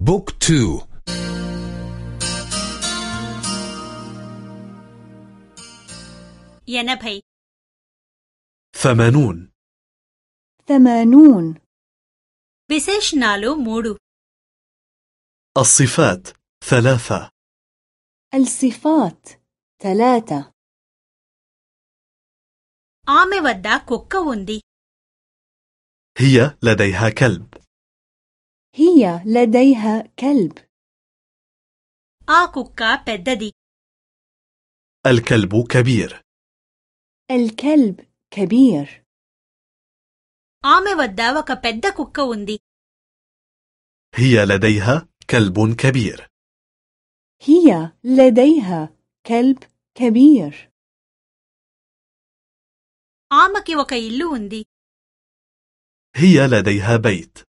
Book two. ఎనభై ثمانون. ثمانون. విశేషణాలు మూడు الصفات ثلاثة. الصفات ثلاثة. ఆమె వద్ద ఒక కుక్క ఉంది هي لديها كلب. هي لديها كلب ఆ కుక్క పెద్దది الكلب كبير الكلب كبير ఆమె వద్ద ఒక పెద్ద కుక్క ఉంది هي لديها كلب كبير هي لديها كلب كبير ఆమెకి ఒక ఇల్లు ఉంది هي لديها بيت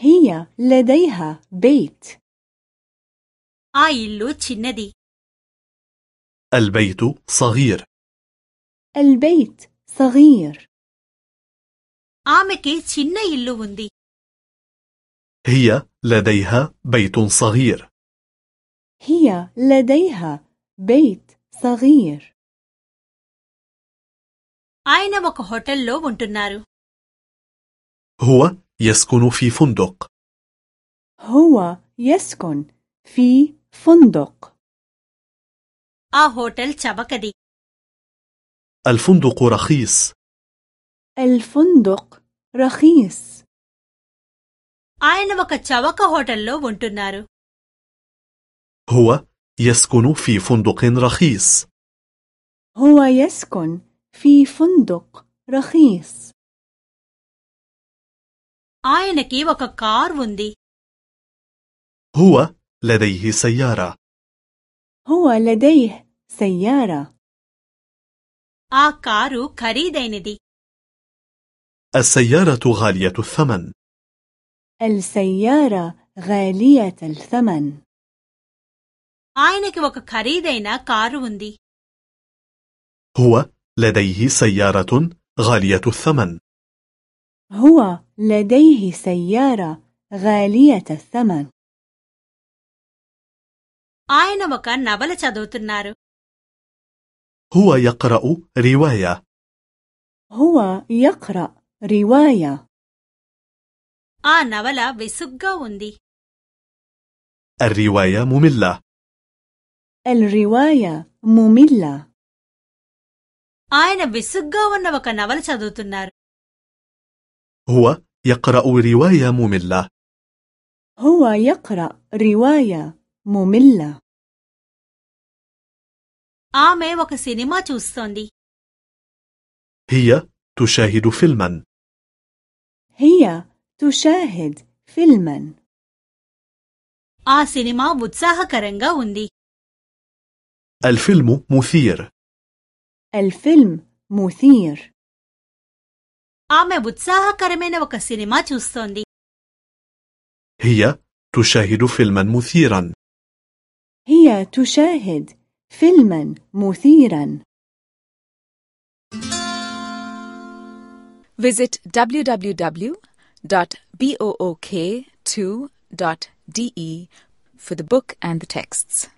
هي لديها بيت ఆ ఇల్లు చిన్నది البيت صغير البيت صغير ఆమెకి చిన్న ఇల్లు ఉంది هي لديها بيت صغير هي لديها بيت صغير ఆయన ఒక హోటల్లో ఉంటున్నారు هو يسكن في فندق هو يسكن في فندق ఆ హోటల్ చవకది الفندق رخيص الفندق رخيص ఆయన ఒక చవక హోటల్లో ఉంటున్నారు هو يسكن في فندق رخيص هو يسكن في فندق رخيص ఆయనకి ఒక కార్ ఉంది هو لديه سيارة هو لديه سيارة ఆ కారు ఖరీదైనది السيارة غالية الثمن السيارة غالية الثمن ఆయనకి ఒక ఖరీదైన కారు ఉంది هو لديه سيارة غالية الثمن هو لديه سيارة غالية الثمن ఆయన ఒక నవల చదువుతున్నారు هو يقرأ رواية هو يقرأ رواية ఆ నవల విసుగ్గా ఉంది الرواية مملة الرواية مملة ఆయన విసుగ్గా ఉన్న ఒక నవల చదువుతున్నారు هو يقرأ رواية مملة هو يقرأ رواية مملة ఆమె ఒక సినిమా చూస్తోంది هي تشاهد فيلما هي تشاهد فيلما ఆ సినిమా ఉత్సాహకరంగా ఉంది الفيلم مثير الفيلم مثير ఆమె ఉత్సాహకరమైన ఒక సినిమా చూస్తోంది هي تشاهد فيلما مثيرا هي تشاهد فيلما مثيرا Visit www.book2.de for the book and the texts.